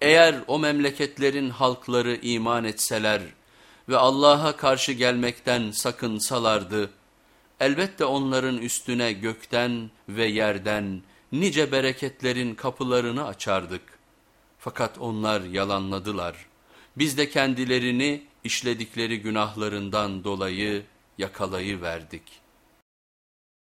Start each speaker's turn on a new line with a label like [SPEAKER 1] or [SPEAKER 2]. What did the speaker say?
[SPEAKER 1] Eğer o memleketlerin halkları iman etseler ve Allah'a karşı gelmekten sakınsalardı, elbette onların üstüne gökten ve yerden nice bereketlerin kapılarını açardık. Fakat onlar yalanladılar. Biz de kendilerini işledikleri günahlarından dolayı yakalayıverdik.''